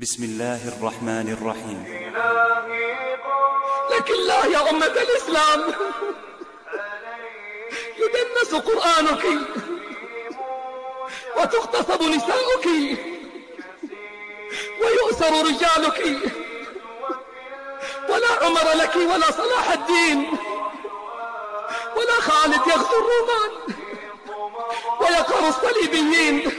بسم الله الرحمن الرحيم. لك الله يا أمة الإسلام. يدنس قرآنك. وتغتصب نساؤك. ويؤسر رجالك. ولا عمر لك ولا صلاح الدين. ولا خالد يغزو الرومان. ويقهر الصليبيين.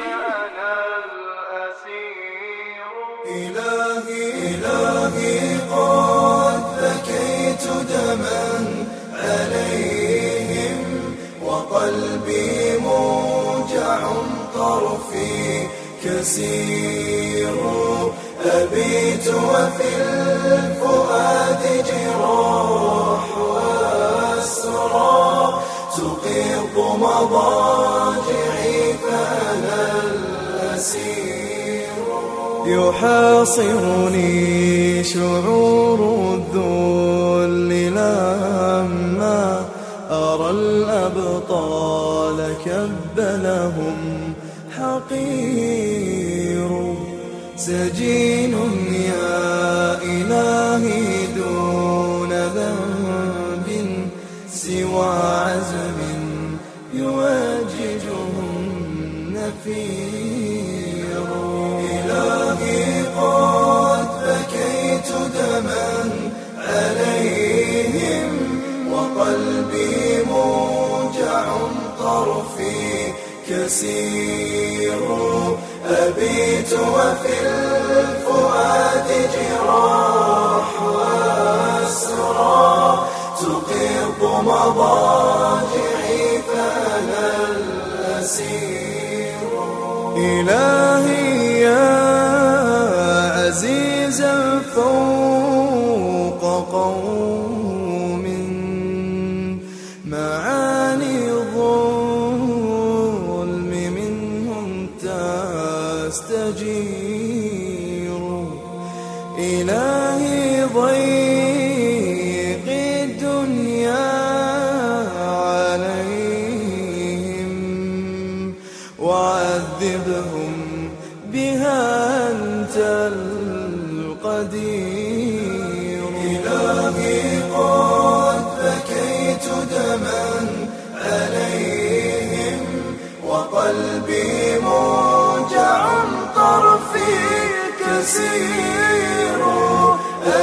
طرفي كسير أبيت وفي الفؤاد جراح وأسرى. تقيض مضاجعي فأنا الأسير. يحاصرني شعور الذل لما أرى الأبطال كب لهم حقير سجين يا إلهي دون ذنب سوى عزم يواججهم نفير. إلهي قد بكيت دما عليهم وقلبي موجع طرفي كسير أبيت وفي الفؤاد جراح وأسرى. تقيض مضاجعي فأنا الأسير. إلهي يا عزيزا فوق قوم. تستجير إلهي ضيق الدنيا عليهم وعذبهم بها أنت القدير. كسير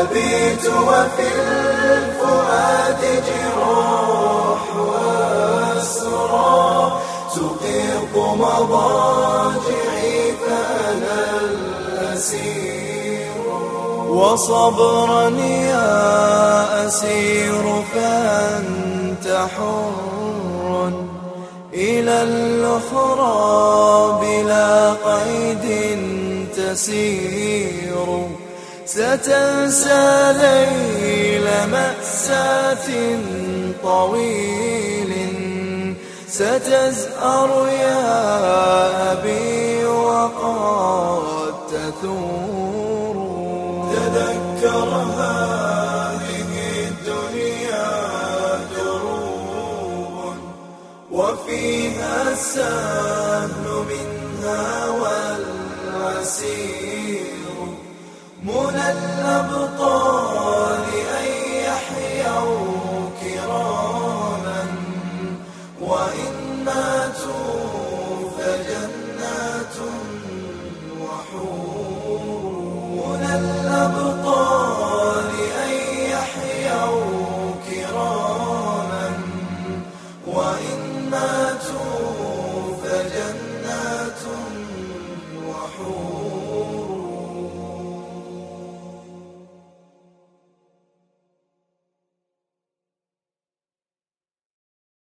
أبيت وفي الفؤاد جراح وأسرى. تقيض مضاجعي فأنا الأسير. وصبرا يا أسير فأنت حر. إلى الأخرى بلا تسير ستنسى ليل مأساة طويل. ستزأر يا والعسير منى الأبرار